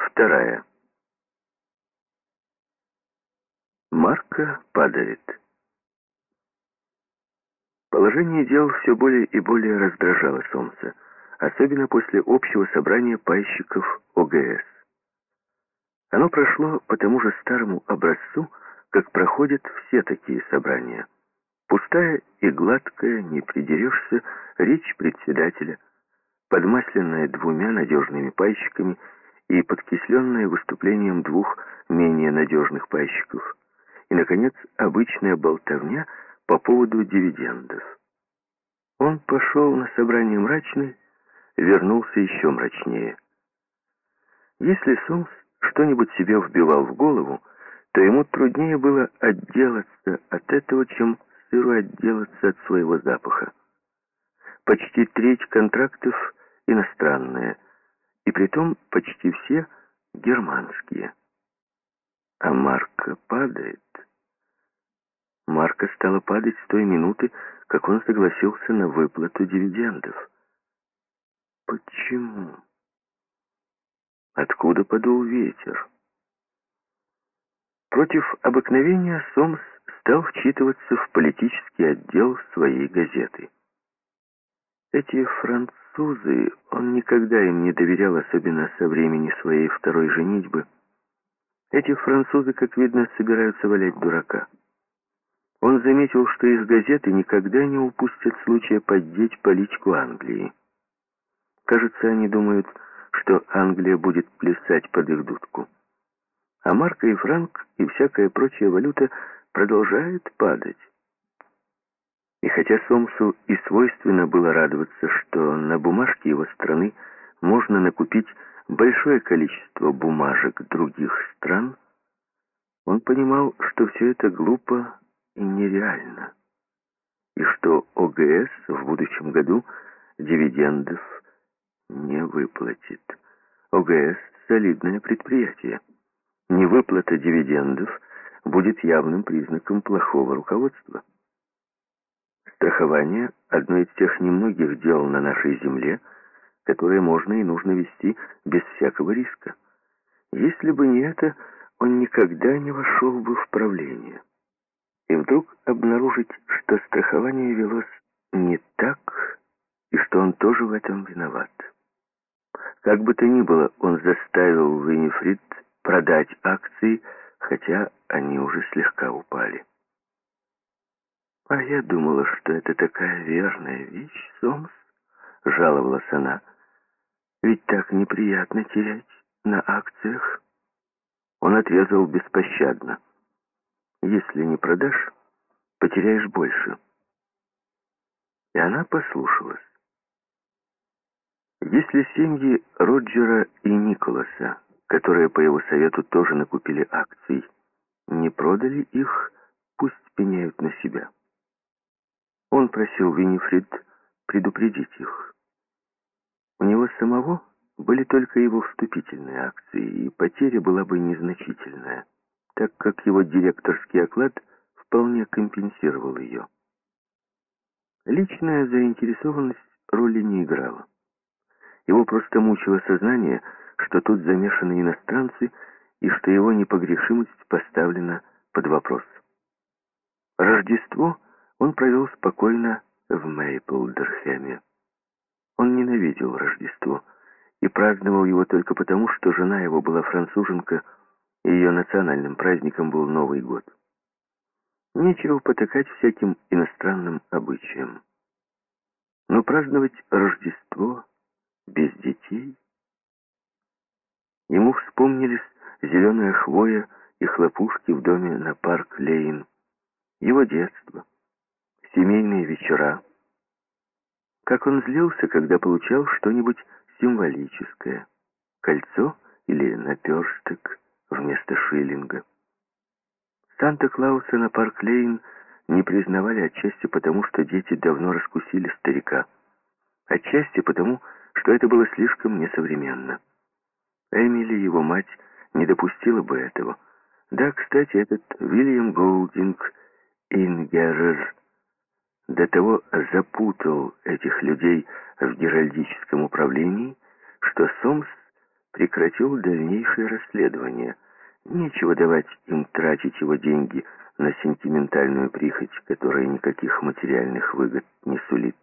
Вторая. Марка падает. Положение дел все более и более раздражало Сомса, особенно после общего собрания пайщиков ОГС. Оно прошло по тому же старому образцу, как проходят все такие собрания. Пустая и гладкая, не придерешься, речь председателя, подмасленная двумя надежными пайщиками и подкисленная выступлением двух менее надежных пайщиков. И, наконец, обычная болтовня по поводу дивидендов. Он пошел на собрание мрачный, вернулся еще мрачнее. Если Сомс что-нибудь себе вбивал в голову, то ему труднее было отделаться от этого, чем сыру отделаться от своего запаха. Почти треть контрактов иностранные, и притом почти все германские. А марка падает. Марка стала падать с той минуты, как он согласился на выплату дивидендов. Почему? Откуда подул ветер? Против обыкновения Сомс стал вчитываться в политический отдел своей газеты. Эти французы, он никогда им не доверял, особенно со времени своей второй женитьбы. Эти французы, как видно, собираются валять дурака. Он заметил, что из газеты никогда не упустят случая поддеть политику Англии. Кажется, они думают, что Англия будет плясать под их дудку. А марка и франк и всякая прочая валюта продолжает падать. И хотя Сомсу и свойственно было радоваться, что на бумажке его страны можно накупить большое количество бумажек других стран, он понимал, что все это глупо и нереально, и что ОГС в будущем году дивидендов не выплатит. ОГС – солидное предприятие. Невыплата дивидендов будет явным признаком плохого руководства. Страхование – одно из тех немногих дел на нашей земле, которые можно и нужно вести без всякого риска. Если бы не это, он никогда не вошел бы в правление. И вдруг обнаружить, что страхование велось не так, и что он тоже в этом виноват. Как бы то ни было, он заставил Винифрид продать акции, хотя они уже слегка упали. «А я думала, что это такая верная вещь, Сомс», — жаловалась она. «Ведь так неприятно терять на акциях». Он отрезал беспощадно. «Если не продашь, потеряешь больше». И она послушалась. Если семьи Роджера и Николаса, которые по его совету тоже накупили акций, не продали их, пусть пеняют на себя. Он просил Винифрид предупредить их. У него самого были только его вступительные акции, и потеря была бы незначительная, так как его директорский оклад вполне компенсировал ее. Личная заинтересованность роли не играла. Его просто мучило сознание, что тут замешаны иностранцы и что его непогрешимость поставлена под вопрос. Рождество он провел спокойно в Мейплдерхеме. Он ненавидел Рождество и праздновал его только потому, что жена его была француженка, и ее национальным праздником был Новый год. Нечего потакать всяким иностранным обычаям. Но праздновать Рождество без детей. Ему вспомнились зеленая хвоя и хлопушки в доме на парк Лейн, его детство, семейные вечера. Как он злился, когда получал что-нибудь символическое, кольцо или наперсток вместо шиллинга. Санта-Клауса на парк Лейн не признавали отчасти потому, что дети давно раскусили старика, отчасти потому, что это было слишком несовременно. Эмили, его мать, не допустила бы этого. Да, кстати, этот Вильям Голдинг Ингерер до того запутал этих людей в геральдическом управлении, что Сомс прекратил дальнейшее расследование. Нечего давать им тратить его деньги на сентиментальную прихоть, которая никаких материальных выгод не сулит.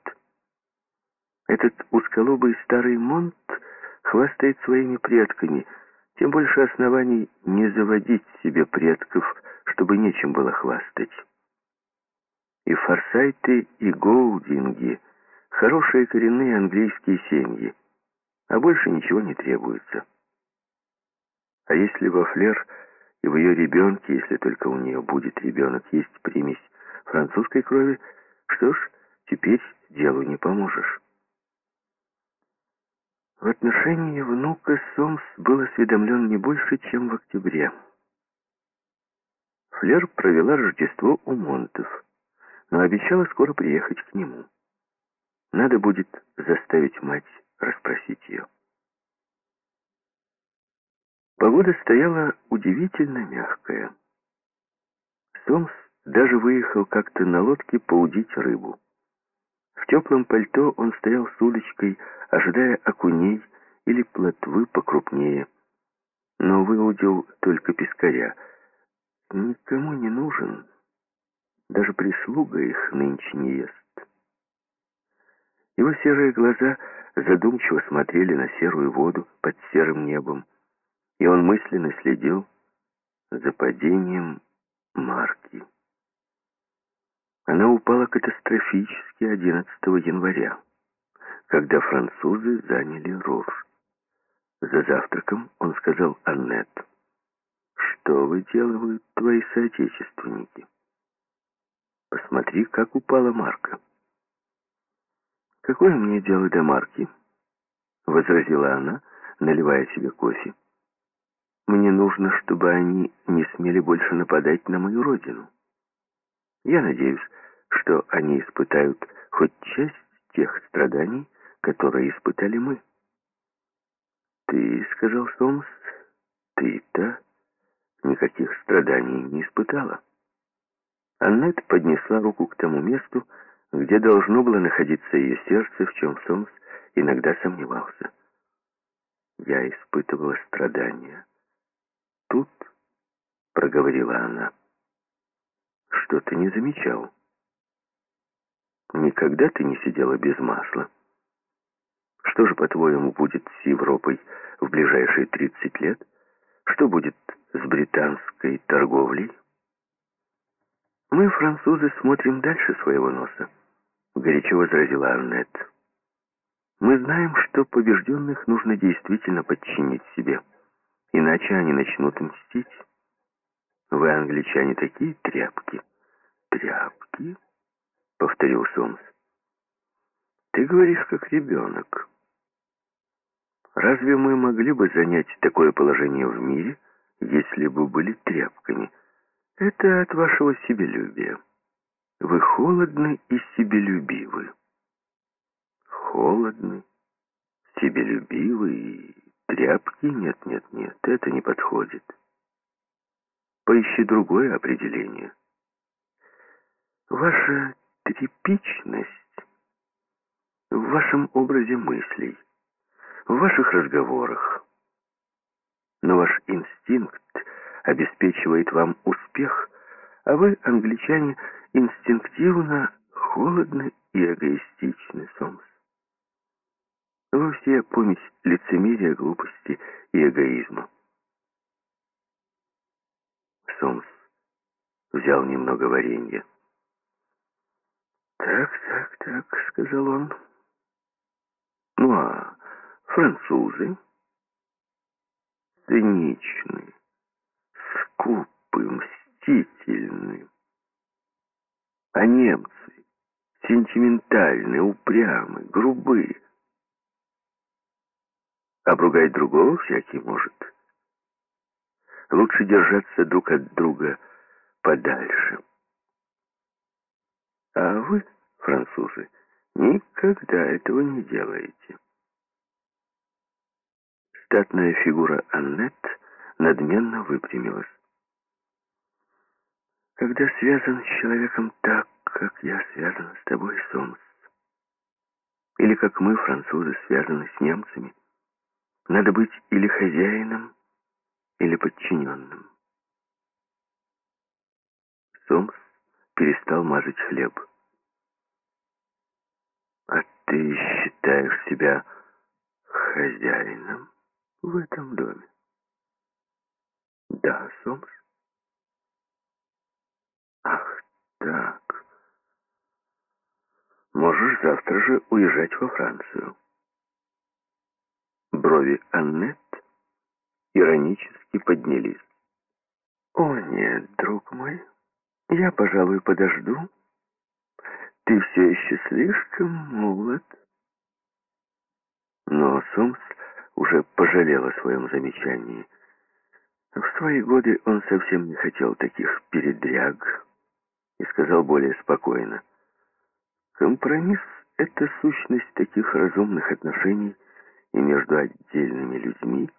Этот узколобый старый Монт хвастает своими предками, тем больше оснований не заводить себе предков, чтобы нечем было хвастать. И Форсайты, и Гоудинги — хорошие коренные английские семьи, а больше ничего не требуется. А если во Флер и в ее ребенке, если только у нее будет ребенок, есть примесь французской крови, что ж, теперь делу не поможешь. В отношении внука Сомс был осведомлен не больше, чем в октябре. Флер провела Рождество у Монтов, но обещала скоро приехать к нему. Надо будет заставить мать расспросить ее. Погода стояла удивительно мягкая. Сомс даже выехал как-то на лодке поудить рыбу. В теплом пальто он стоял с удочкой, ожидая окуней или плотвы покрупнее. Но выудил только пескаря. Никому не нужен. Даже прислуга их нынче не ест. Его серые глаза задумчиво смотрели на серую воду под серым небом и он мысленно следил за падением марки. Она упала катастрофически 11 января, когда французы заняли Рур. За завтраком он сказал Аннет, «Что вы делают твои соотечественники? Посмотри, как упала марка». «Какое мне дело до марки?» — возразила она, наливая себе кофе. Мне нужно, чтобы они не смели больше нападать на мою родину. Я надеюсь, что они испытают хоть часть тех страданий, которые испытали мы. Ты, — сказал Сомс, — ты-то никаких страданий не испытала. Аннет поднесла руку к тому месту, где должно было находиться ее сердце, в чем Сомс иногда сомневался. Я испытывала страдания тут?» — проговорила она. «Что ты не замечал? Никогда ты не сидела без масла. Что же, по-твоему, будет с Европой в ближайшие 30 лет? Что будет с британской торговлей?» «Мы, французы, смотрим дальше своего носа», — горячо возразила Аннет. «Мы знаем, что побежденных нужно действительно подчинить себе». Иначе они начнут мстить. Вы, англичане, такие тряпки. Тряпки? Повторил Сомс. Ты говоришь, как ребенок. Разве мы могли бы занять такое положение в мире, если бы были тряпками? Это от вашего себелюбия. Вы холодны и себелюбивы. Холодны, себелюбивы и Тряпки? Нет, нет, нет, это не подходит. Поищи другое определение. Ваша тряпичность в вашем образе мыслей, в ваших разговорах. Но ваш инстинкт обеспечивает вам успех, а вы, англичане, инстинктивно холодны и эгоистичны, Сомс. Вы все помесь лицемерия, глупости и эгоизма. Сомс взял немного варенья. «Так, так, так», — сказал он. «Ну а французы?» «Циничны, скупы, мстительны. А немцы сентиментальны, упрямы, грубые». Обругать другого всякий может. Лучше держаться друг от друга подальше. А вы, французы, никогда этого не делаете. Статная фигура Аннет надменно выпрямилась. Когда связан с человеком так, как я связан с тобой, Сомс, или как мы, французы, связаны с немцами, Надо быть или хозяином, или подчиненным. Сомс перестал мазать хлеб. «А ты считаешь себя хозяином в этом доме?» «Да, Сомс». Так. Можешь завтра же уезжать во Францию». Брови Аннет иронически поднялись. «О нет, друг мой, я, пожалуй, подожду. Ты все еще слишком молод». Но Сомс уже пожалел о своем замечании. В свои годы он совсем не хотел таких передряг и сказал более спокойно. Компромисс — это сущность таких разумных отношений и между отдельными людьми,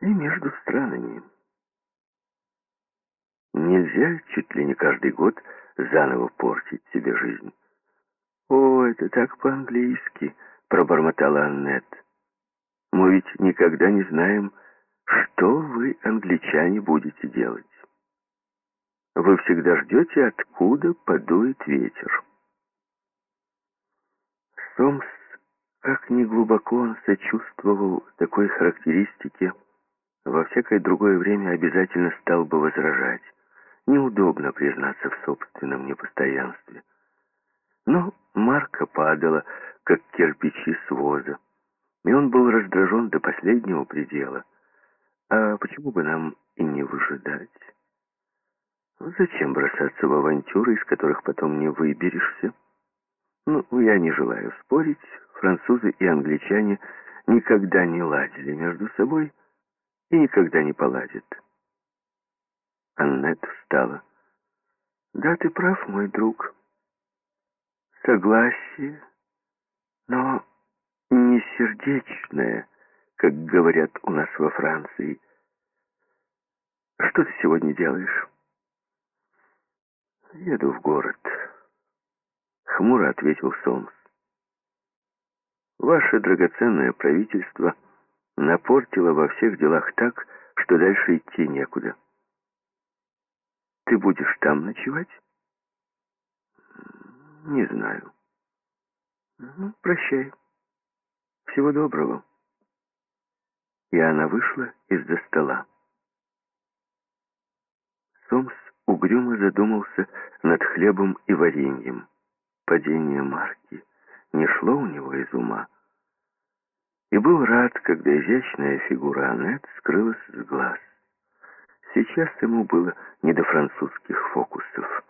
и между странами. Нельзя чуть ли не каждый год заново портить себе жизнь. «О, это так по-английски», — пробормотала Аннет. «Мы ведь никогда не знаем, что вы, англичане, будете делать. Вы всегда ждете, откуда подует ветер». Сомс, как ни глубоко он сочувствовал такой характеристике, во всякое другое время обязательно стал бы возражать. Неудобно признаться в собственном непостоянстве. Но Марка падала, как кирпичи с воза, и он был раздражен до последнего предела. А почему бы нам и не выжидать? Зачем бросаться в авантюры, из которых потом не выберешься? Ну, я не желаю спорить. Французы и англичане никогда не ладили между собой, и никогда не поладит. Аннет встала. «Да, ты прав, мой друг. Согласие, но не сердечное, как говорят у нас во Франции. Что ты сегодня делаешь?» «Еду в город», — хмуро ответил Сомс. «Ваше драгоценное правительство — напортила во всех делах так, что дальше идти некуда. Ты будешь там ночевать? Не знаю. Ну, прощай. Всего доброго. И она вышла из-за стола. Сомс угрюмо задумался над хлебом и вареньем. Падение марки не шло у него из ума и был рад, когда изящная фигура Аннет скрылась с глаз. Сейчас ему было не до французских фокусов.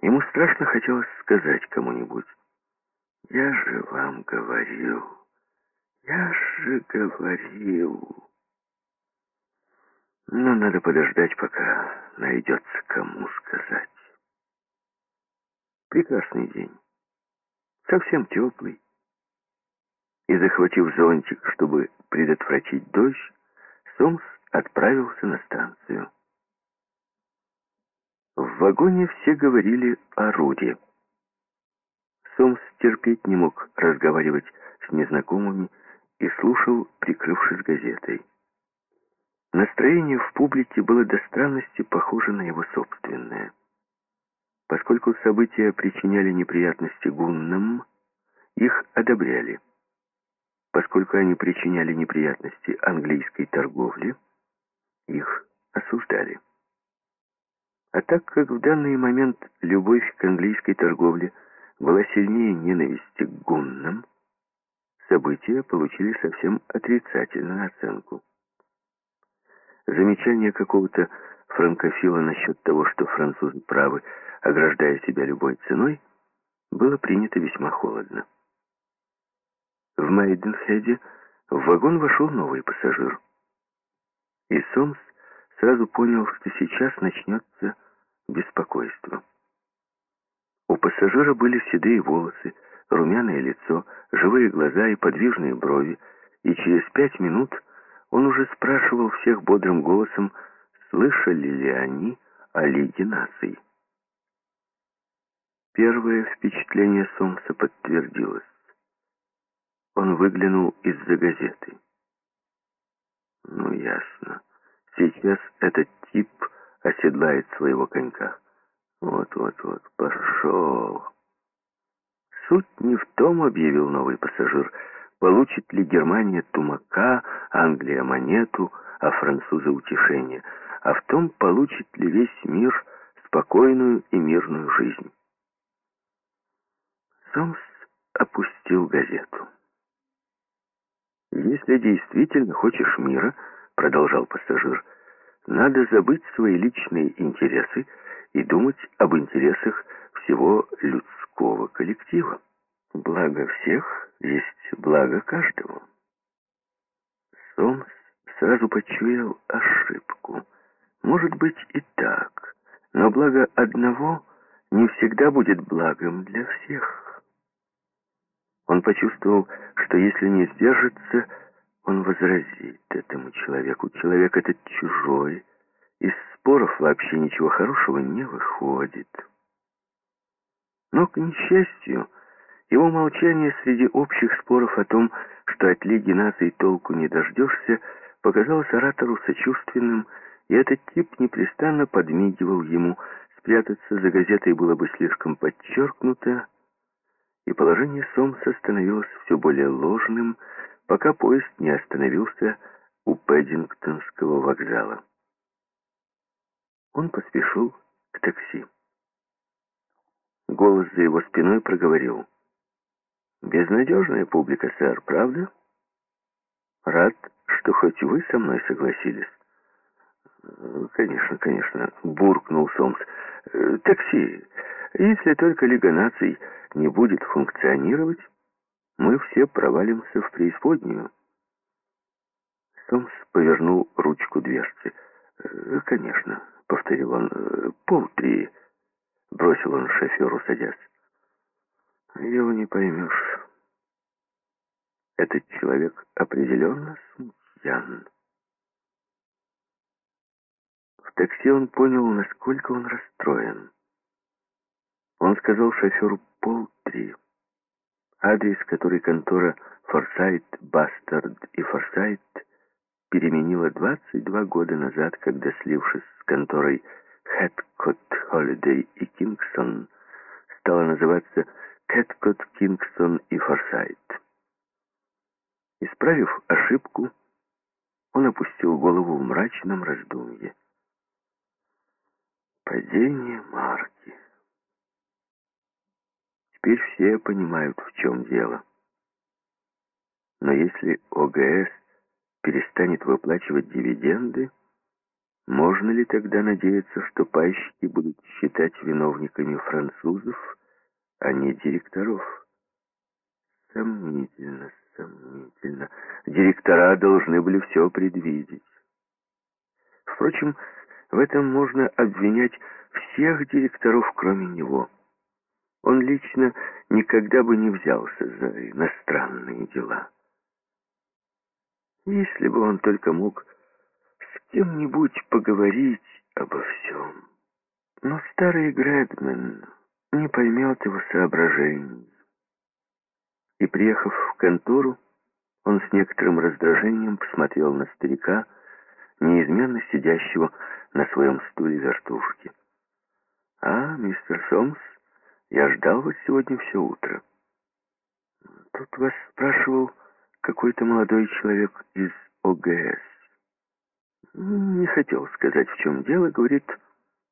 Ему страшно хотелось сказать кому-нибудь, «Я же вам говорил, я же говорил». Но надо подождать, пока найдется кому сказать. Прекрасный день. Совсем теплый и, захватив зонтик, чтобы предотвратить дождь, Сомс отправился на станцию. В вагоне все говорили о Руде. Сомс терпеть не мог разговаривать с незнакомыми и слушал, прикрывшись газетой. Настроение в публике было до странности похоже на его собственное. Поскольку события причиняли неприятности гуннам, их одобряли. Поскольку они причиняли неприятности английской торговле, их осуждали. А так как в данный момент любовь к английской торговле была сильнее ненависти к гуннам, события получили совсем отрицательную оценку. Замечание какого-то франкофила насчет того, что французы правы, ограждая себя любой ценой, было принято весьма холодно. В Мейденхеде в вагон вошел новый пассажир. И Сомс сразу понял, что сейчас начнется беспокойство. У пассажира были седые волосы, румяное лицо, живые глаза и подвижные брови, и через пять минут он уже спрашивал всех бодрым голосом, слышали ли они о Лиге наций. Первое впечатление Сомса подтвердилось. он выглянул из-за газеты. Ну, ясно. Сейчас этот тип оседлает своего конька. Вот-вот-вот, пошел. Суть не в том, объявил новый пассажир, получит ли Германия тумака, Англия монету, а французы утешение, а в том, получит ли весь мир спокойную и мирную жизнь. Сомс опустил газету. «Если действительно хочешь мира, — продолжал пассажир, — надо забыть свои личные интересы и думать об интересах всего людского коллектива. Благо всех есть благо каждого». Сомс сразу почуял ошибку. Может быть и так, но благо одного не всегда будет благом для всех. Он почувствовал, что если не сдержится, он возразит этому человеку. Человек этот чужой. Из споров вообще ничего хорошего не выходит. Но, к несчастью, его молчание среди общих споров о том, что от Лиги наций толку не дождешься, показалось оратору сочувственным, и этот тип непрестанно подмигивал ему. Спрятаться за газетой было бы слишком подчеркнуто, и положение Сомса становилось все более ложным, пока поезд не остановился у Пэддингтонского вокзала. Он поспешил к такси. Голос за его спиной проговорил. «Безнадежная публика, сэр, правда? Рад, что хоть вы со мной согласились». «Конечно, конечно», — буркнул Сомс. «Э, «Такси, если только Лига наций не будет функционировать, мы все провалимся в преисподнюю. Сомс повернул ручку дверцы. «Э, «Конечно», — повторил он, «Э, — «полтри», — бросил он шоферу, садясь. «Его не поймешь. Этот человек определенно смутьян». В такси он понял, насколько он расстроен. Он сказал шоферу полтри. Адрес, который контора Форсайт, Бастард и Форсайт переменила 22 года назад, когда, слившись с конторой Хэткот, Холидей и Кингсон, стала называться Хэткот, Кингсон и Форсайт. Исправив ошибку, он опустил голову в мрачном раздумье. Падение марки. Теперь все понимают, в чем дело. Но если ОГС перестанет выплачивать дивиденды, можно ли тогда надеяться, что пайщики будут считать виновниками французов, а не директоров? Сомнительно, сомнительно. Директора должны были все предвидеть. Впрочем, в этом можно обвинять всех директоров, кроме него. Он лично никогда бы не взялся за иностранные дела. Если бы он только мог с кем-нибудь поговорить обо всем. Но старый Грэдмен не поймет его соображений. И, приехав в контору, он с некоторым раздражением посмотрел на старика, неизменно сидящего на своем стуле вертушки. «А, мистер Сомс, я ждал вас сегодня все утро. Тут вас спрашивал какой-то молодой человек из ОГС. Не хотел сказать, в чем дело, говорит,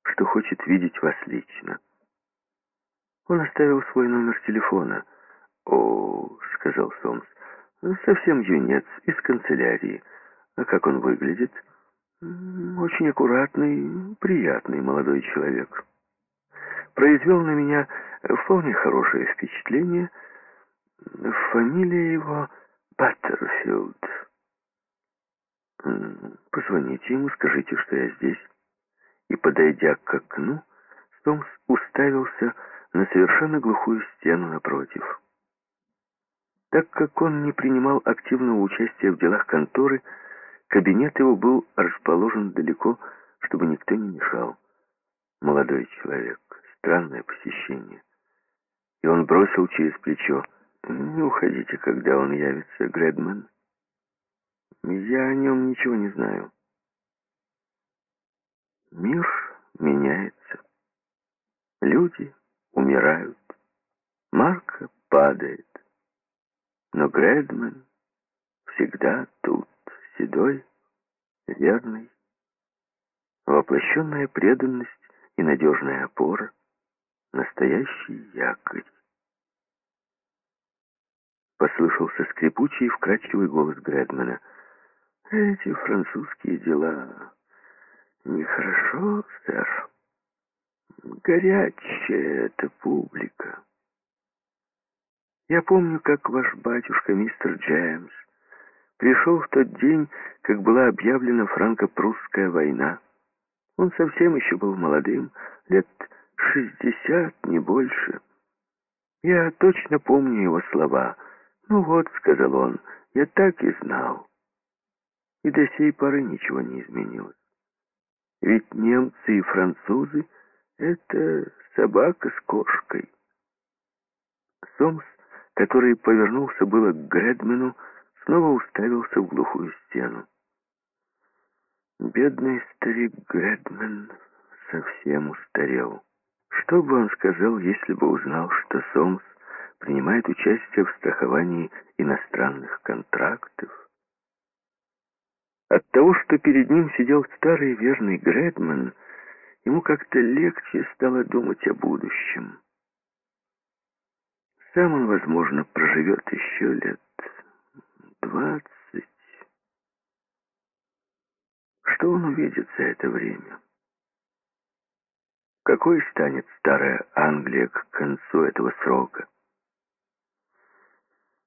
что хочет видеть вас лично. Он оставил свой номер телефона. «О, — сказал Сомс, — совсем юнец, из канцелярии. А как он выглядит? Очень аккуратный, приятный молодой человек» произвел на меня вполне хорошее впечатление. Фамилия его Баттерфилд. Позвоните ему, скажите, что я здесь. И, подойдя к окну, Стомс уставился на совершенно глухую стену напротив. Так как он не принимал активного участия в делах конторы, кабинет его был расположен далеко, чтобы никто не мешал. Молодой человек, странное посещение. И он бросил через плечо. Не уходите, когда он явится, Гредман. Я о нем ничего не знаю. Мир меняется. Люди умирают. Марка падает. Но Гредман всегда тут, седой, верный, воплощенная преданность и надежная опора, настоящий якорь. Послышался скрипучий и вкрадчивый голос Гредмана. «Эти французские дела нехорошо, сэр. Горячая эта публика. Я помню, как ваш батюшка, мистер Джеймс, пришел в тот день, как была объявлена франко-прусская война. Он совсем еще был молодым, лет шестьдесят, не больше. Я точно помню его слова. «Ну вот», — сказал он, — «я так и знал». И до сей поры ничего не изменилось. Ведь немцы и французы — это собака с кошкой. Сомс, который повернулся было к Гредмену, снова уставился в глухую стену. Бедный старик Гредмен совсем устарел. Что бы он сказал, если бы узнал, что Сомс принимает участие в страховании иностранных контрактов? От того, что перед ним сидел старый верный Гредман, ему как-то легче стало думать о будущем. Сам он, возможно, проживет еще лет двадцать. Что он увидит за это время? Какой станет старая Англия к концу этого срока?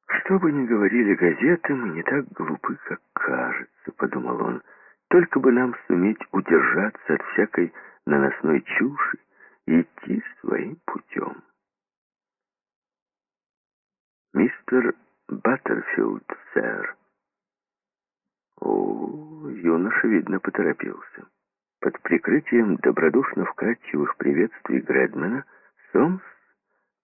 Что бы ни говорили газеты, мы не так глупы, как кажется, подумал он. Только бы нам суметь удержаться от всякой наносной чуши и идти своим путем. Мистер Баттерфилд, сэр. О, юноша, видно, поторопился. Под прикрытием добродушно вкрадчивых приветствий Гредмена Сомс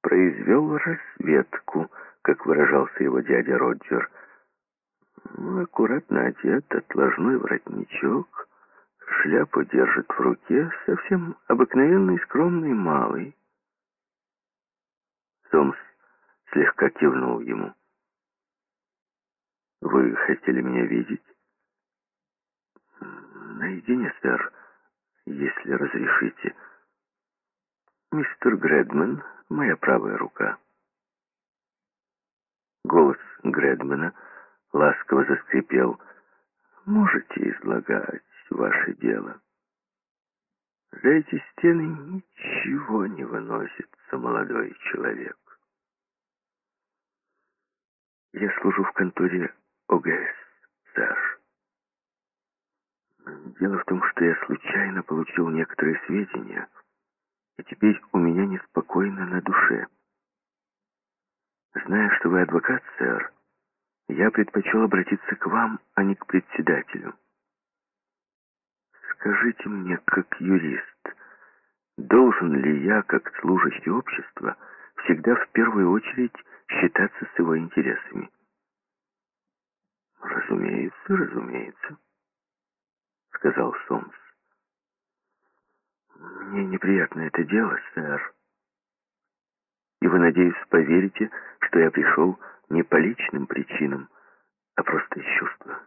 произвел разведку, как выражался его дядя Роджер. Ну, аккуратно одет, отложной воротничок, шляпу держит в руке, совсем обыкновенный скромный малый. Сомс слегка кивнул ему. «Вы хотели меня видеть?» «Наедине, сэр, если разрешите. Мистер Гредман, моя правая рука». Голос Гредмана ласково заскрипел. «Можете излагать ваше дело. За эти стены ничего не выносится, молодой человек. Я служу в конторе ОГС, сэр. Дело в том, что я случайно получил некоторые сведения, и теперь у меня неспокойно на душе. Зная, что вы адвокат, сэр, я предпочел обратиться к вам, а не к председателю. Скажите мне, как юрист, должен ли я, как служащий общества, всегда в первую очередь считаться с его интересами. «Разумеется, разумеется», — сказал Сомс. «Мне неприятно это дело, сэр. И вы, надеюсь, поверите, что я пришел не по личным причинам, а просто из чувства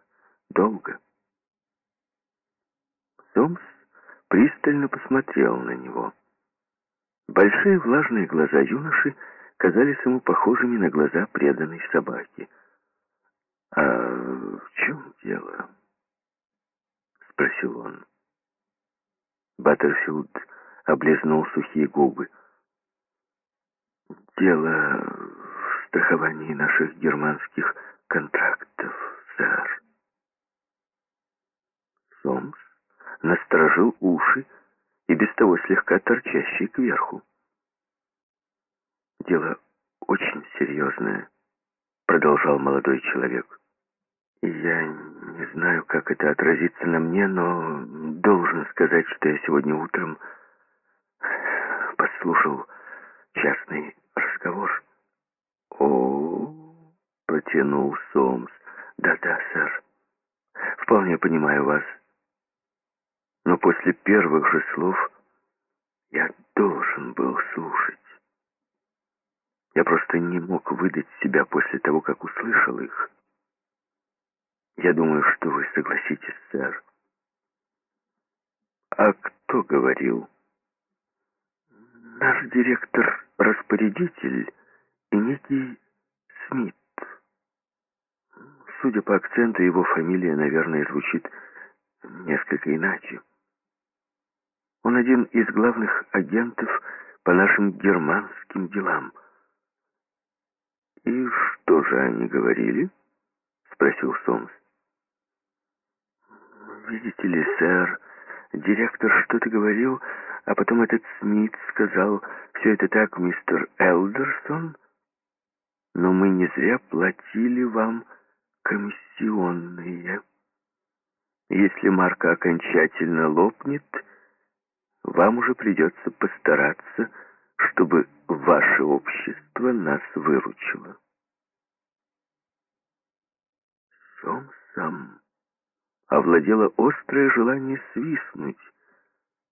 долга». Сомс пристально посмотрел на него. Большие влажные глаза юноши казались ему похожими на глаза преданной собаки. «А в чем дело?» — спросил он. Баттерфилд облизнул сухие губы. «Дело в страховании наших германских контрактов, сэр». Сомс насторожил уши и без того слегка торчащие кверху. «Дело очень серьезное», — продолжал молодой человек. «Я не знаю, как это отразится на мне, но должен сказать, что я сегодня утром подслушал частный разговор. О, протянул Сомс. «Да-да, сэр. Вполне понимаю вас. Но после первых же слов я должен был слушать. Я просто не мог выдать себя после того, как услышал их. Я думаю, что вы согласитесь, сэр. А кто говорил? Наш директор-распорядитель и некий Смит. Судя по акценту, его фамилия, наверное, звучит несколько иначе. Он один из главных агентов по нашим германским делам. «И что же они говорили?» — спросил Сомс. «Видите ли, сэр, директор что-то говорил, а потом этот Смит сказал, все это так, мистер Элдерсон, но мы не зря платили вам комиссионные. Если марка окончательно лопнет, вам уже придется постараться, чтобы ваше общество нас выручило. Сом-сам овладело острое желание свистнуть,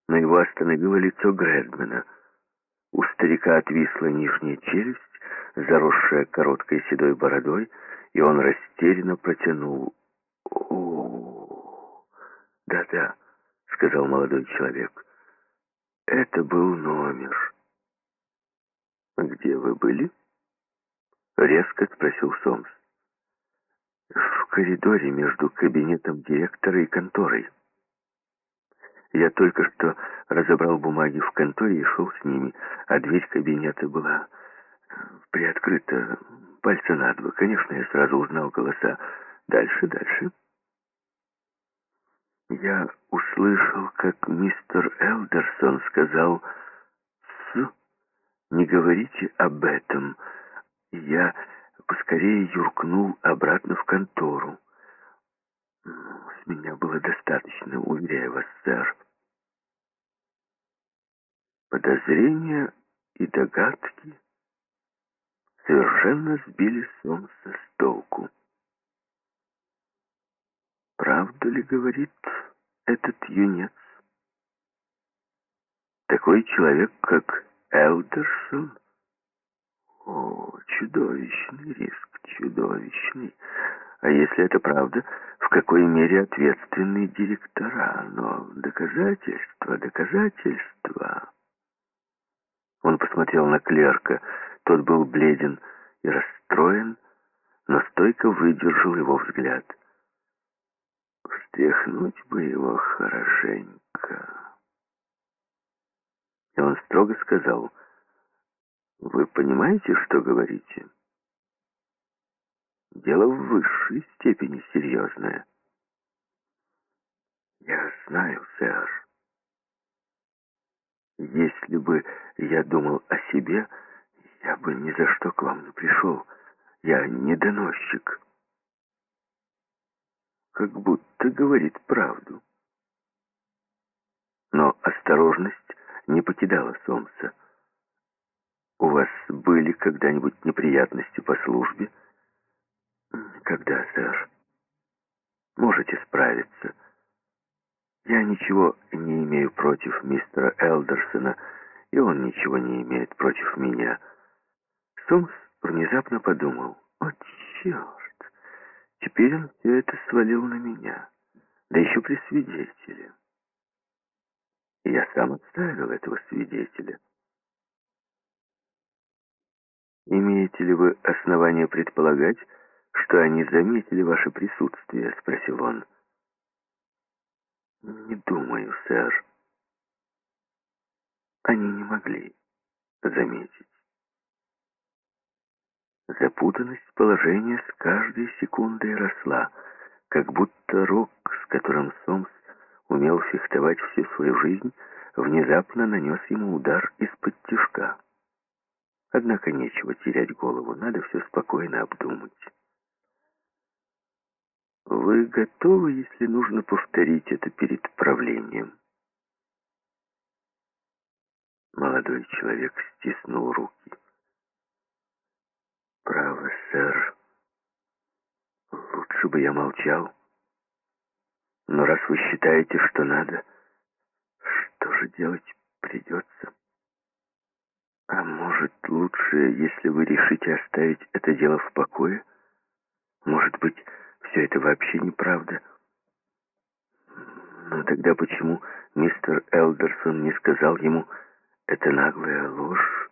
но его остановило лицо Гредмена. У старика отвисла нижняя челюсть, заросшая короткой седой бородой, и он растерянно протянул. «О, да-да», — сказал молодой человек, — «это был номер». «Где вы были?» — резко спросил Сомс. «В коридоре между кабинетом директора и конторой». Я только что разобрал бумаги в конторе и шел с ними, а дверь кабинета была приоткрыта пальца на два. Конечно, я сразу узнал голоса. Дальше, дальше. Я услышал, как мистер Элдерсон сказал «С, не говорите об этом». Я поскорее юркнул обратно в контору. С меня было достаточно, уверяю вас, сэр. Подозрения и догадки совершенно сбили Сомса с толку. Правду ли говорит этот юнец? Такой человек, как Элдерсон? О, чудовищный риск, чудовищный. А если это правда, в какой мере ответственны директора? Но доказательства, доказательства... Он посмотрел на клерка. Тот был бледен и расстроен, но стойко выдержал его взгляд. Встряхнуть бы его хорошенько. И он строго сказал, «Вы понимаете, что говорите?» Дело в высшей степени серьезное. «Я знаю, сэр», если бы я думал о себе, я бы ни за что к вам не пришел. Я не доносчик. Как будто говорит правду. Но осторожность не покидала Сомса. У вас были когда-нибудь неприятности по службе? Когда, сэр? Можете справиться. Я ничего не имею против мистера Элдерсона, и он ничего не имеет против меня. Сомс внезапно подумал, о, черт, теперь он все это свалил на меня, да еще при свидетеле. Я сам отставил этого свидетеля. «Имеете ли вы основания предполагать, что они заметили ваше присутствие?» — спросил он. «Не думаю, сэр. Они не могли заметить». Запутанность положения с каждой секундой росла, как будто рок, с которым Сомс умел фехтовать всю свою жизнь, внезапно нанес ему удар из-под тяжка. Однако нечего терять голову, надо все спокойно обдумать. Вы готовы, если нужно повторить это перед правлением? Молодой человек стиснул руки. Право, сэр, лучше бы я молчал. Но раз вы считаете, что надо, что же делать придется? А может, лучше, если вы решите оставить это дело в покое? Может быть, все это вообще неправда? Но тогда почему мистер Элдерсон не сказал ему, это наглая ложь?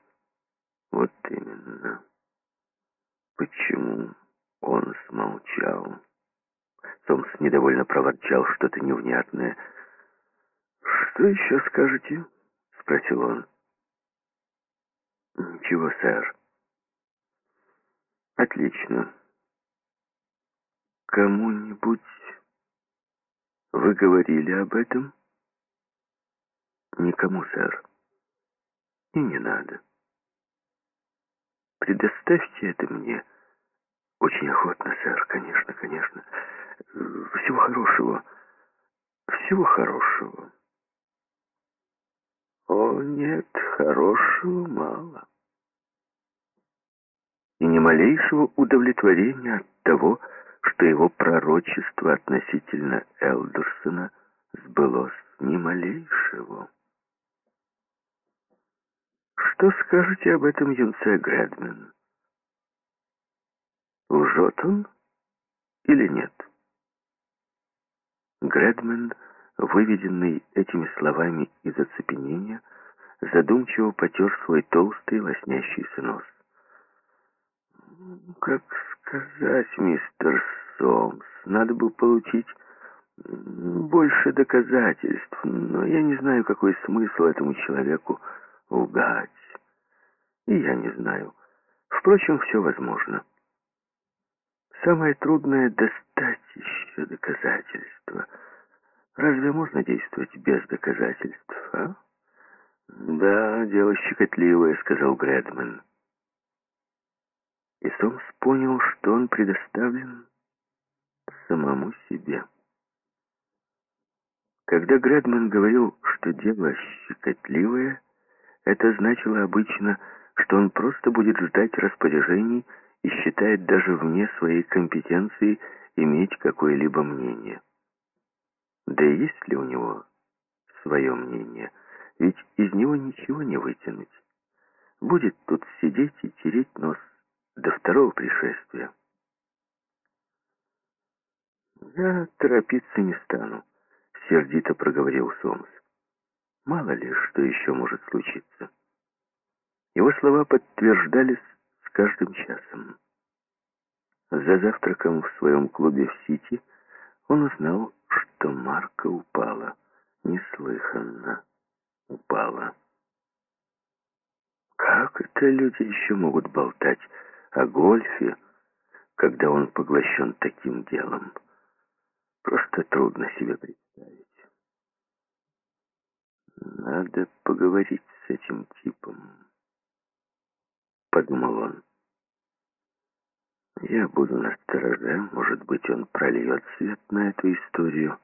Вот именно. Почему он смолчал? Сомс недовольно проворчал что-то невнятное. «Что еще скажете?» — спросил он. «Ничего, сэр». «Отлично. Кому-нибудь вы говорили об этом?» «Никому, сэр. И не надо. Предоставьте это мне». «Очень охотно, сэр, конечно, конечно. Всего хорошего. Всего хорошего». О, нет, хорошего мало. И ни малейшего удовлетворения от того, что его пророчество относительно Элдерсона сбылось, ни малейшего. Что скажете об этом юнце Грэдмен? Лжет он или нет? Грэдмен выведенный этими словами из оцепенения, задумчиво потер свой толстый лоснящийся нос. «Как сказать, мистер Сомс, надо бы получить больше доказательств, но я не знаю, какой смысл этому человеку лгать. Я не знаю. Впрочем, все возможно. Самое трудное — достать еще доказательства — Разве можно действовать без доказательств, а? Да, дело щекотливое, сказал Грэдман. И Сомс понял, что он предоставлен самому себе. Когда Грэдман говорил, что дело щекотливое, это значило обычно, что он просто будет ждать распоряжений и считает даже вне своей компетенции иметь какое-либо мнение. Да и есть ли у него свое мнение? Ведь из него ничего не вытянуть. Будет тут сидеть и тереть нос до второго пришествия. «Я торопиться не стану», — сердито проговорил Сомс. «Мало ли, что еще может случиться». Его слова подтверждались с каждым часом. За завтраком в своем клубе в Сити он узнал, что марка упала. Неслыханно упала. Как это люди еще могут болтать о гольфе, когда он поглощен таким делом? Просто трудно себе представить. Надо поговорить с этим типом, подумал он. Я буду на стороже, может быть, он прольет свет на эту историю.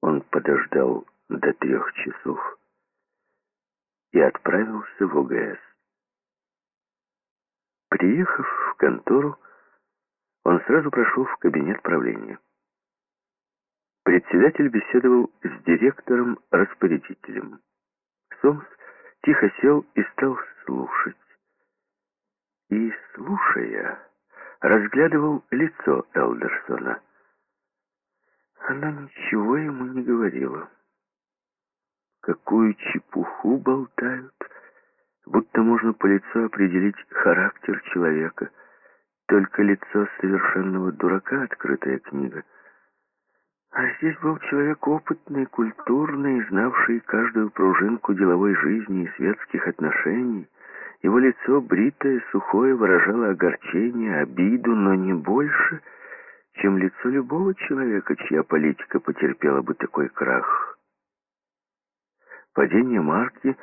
Он подождал до трех часов и отправился в ОГС. Приехав в контору, он сразу прошел в кабинет правления. Председатель беседовал с директором-распорядителем. Сомс тихо сел и стал слушать и, слушая, разглядывал лицо Элдерсона. Она ничего ему не говорила. Какую чепуху болтают, будто можно по лицу определить характер человека. Только лицо совершенного дурака — открытая книга. А здесь был человек опытный, культурный, знавший каждую пружинку деловой жизни и светских отношений — его лицо, бритое, сухое, выражало огорчение, обиду, но не больше, чем лицо любого человека, чья политика потерпела бы такой крах. Падение марки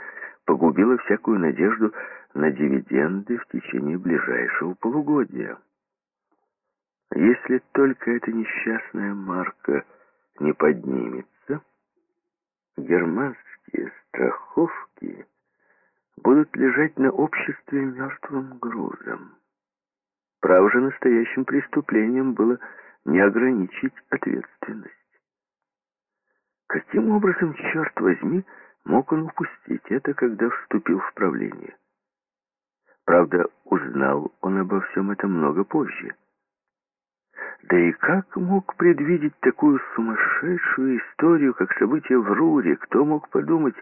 погубило всякую надежду на дивиденды в течение ближайшего полугодия. Если только эта несчастная марка не поднимется, германские страховки будут лежать на обществе мертвым грузом. Право же настоящим преступлением было не ограничить ответственность. Каким образом, черт возьми, мог он упустить это, когда вступил в правление? Правда, узнал он обо всем этом много позже. Да и как мог предвидеть такую сумасшедшую историю, как события в Руре? Кто мог подумать,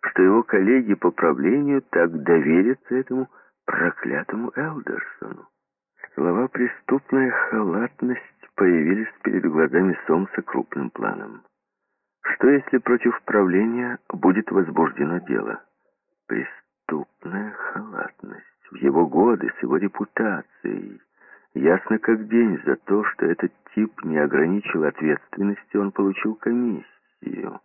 что его коллеги по правлению так доверятся этому проклятому Элдерсону? Слова «преступная халатность» появились перед глазами Сомса крупным планом. Что если против правления будет возбуждено дело? Преступная халатность. В его годы, с его репутацией. Ясно как день, за то, что этот тип не ограничил ответственности, он получил комиссию.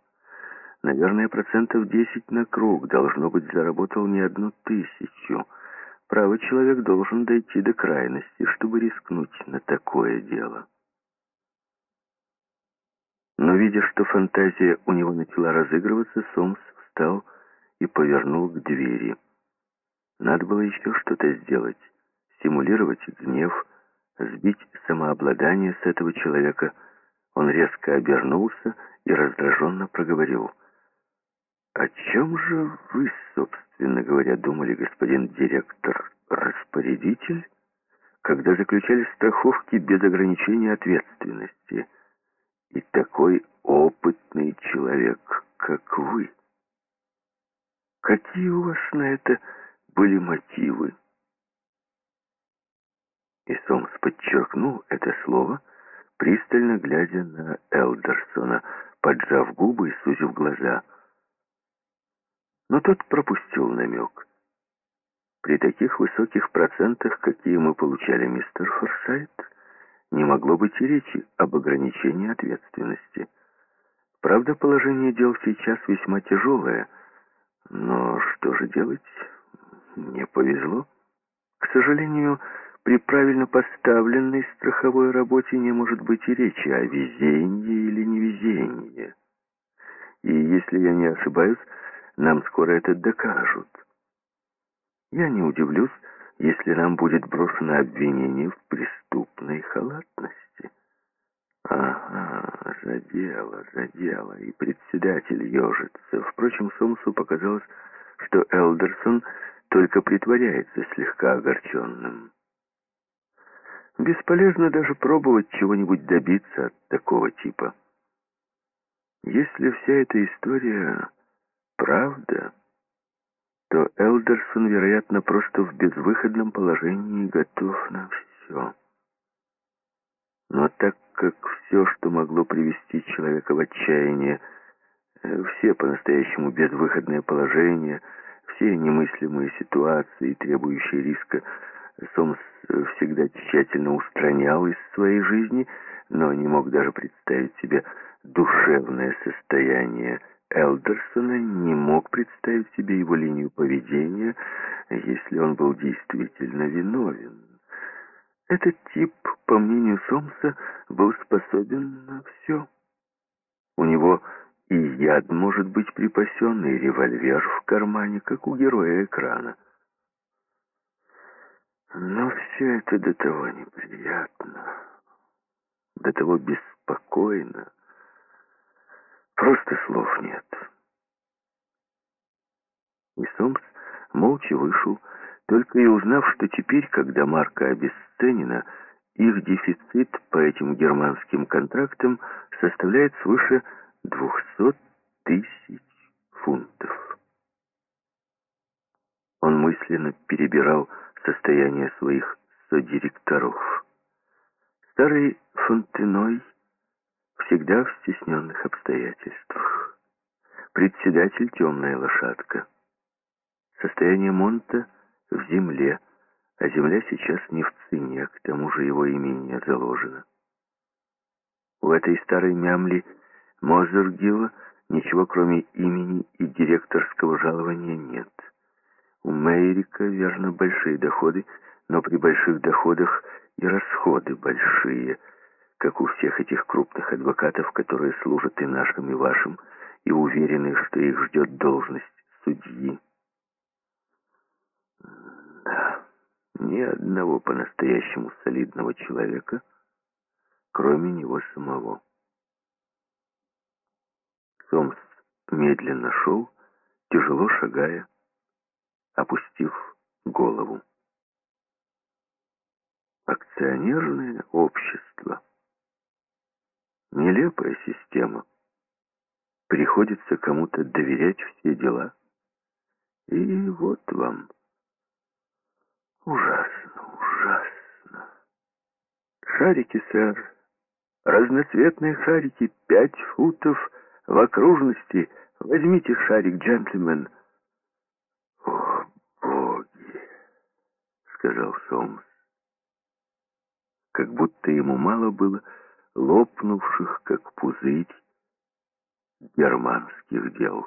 Наверное, процентов 10 на круг. Должно быть, заработал не одну тысячу. Право, человек должен дойти до крайности, чтобы рискнуть на такое дело. Но, видя, что фантазия у него начала разыгрываться, Сомс встал и повернул к двери. Надо было еще что-то сделать, симулировать гнев, сбить самообладание с этого человека. Он резко обернулся и раздраженно проговорил. «О чем же вы, собственно говоря, думали, господин директор-распорядитель, когда заключали страховки без ограничения ответственности?» и такой опытный человек, как вы. Какие у вас на это были мотивы? И Сомс подчеркнул это слово, пристально глядя на Элдерсона, поджав губы и сузив глаза. Но тот пропустил намек. При таких высоких процентах, какие мы получали, мистер Форсайт, не могло быть и речи об ограничении ответственности. Правда, положение дел сейчас весьма тяжелое, но что же делать? Не повезло. К сожалению, при правильно поставленной страховой работе не может быть и речи о везении или невезении. И если я не ошибаюсь, нам скоро это докажут. Я не удивлюсь, если нам будет брошено обвинение в преступной халатности. Ага, за дело, за дело. И председатель ежится. Впрочем, Сомсу показалось, что Элдерсон только притворяется слегка огорченным. Бесполезно даже пробовать чего-нибудь добиться от такого типа. Если вся эта история правда то Элдерсон, вероятно, просто в безвыходном положении готов на все. Но так как все, что могло привести человека в отчаяние, э, все по-настоящему безвыходные положения, все немыслимые ситуации, требующие риска, Сомс всегда тщательно устранял из своей жизни, но не мог даже представить себе душевное состояние Элдерсона не мог представить себе его линию поведения, если он был действительно виновен. Этот тип, по мнению Сомса, был способен на все. У него и яд может быть припасен, и револьвер в кармане, как у героя экрана. Но все это до того неприятно, до того беспокойно, Просто слов нет. И Сомс молча вышел, только и узнав, что теперь, когда марка обесценена, их дефицит по этим германским контрактам составляет свыше 200 тысяч фунтов. Он мысленно перебирал состояние своих содиректоров. Старый Фонтеной всегда в стесненных обстоятельствах. Председатель — темная лошадка. Состояние Монта в земле, а земля сейчас не в цене, к тому же его имение заложено. У этой старой мямли Мозергила ничего кроме имени и директорского жалования нет. У Мейрика, верно, большие доходы, но при больших доходах и расходы большие – как у всех этих крупных адвокатов, которые служат и нашим, и вашим, и уверены, что их ждет должность судьи. Да, ни одного по-настоящему солидного человека, кроме него самого. Сомс медленно шел, тяжело шагая, опустив голову. Акционерное общество. Нелепая система. Приходится кому-то доверять все дела. И вот вам. Ужасно, ужасно. Шарики, сэр. Разноцветные шарики, пять футов в окружности. Возьмите шарик, джентльмен. О, боги, сказал Сомс. Как будто ему мало было лопнувших, как пузырь, германских дел.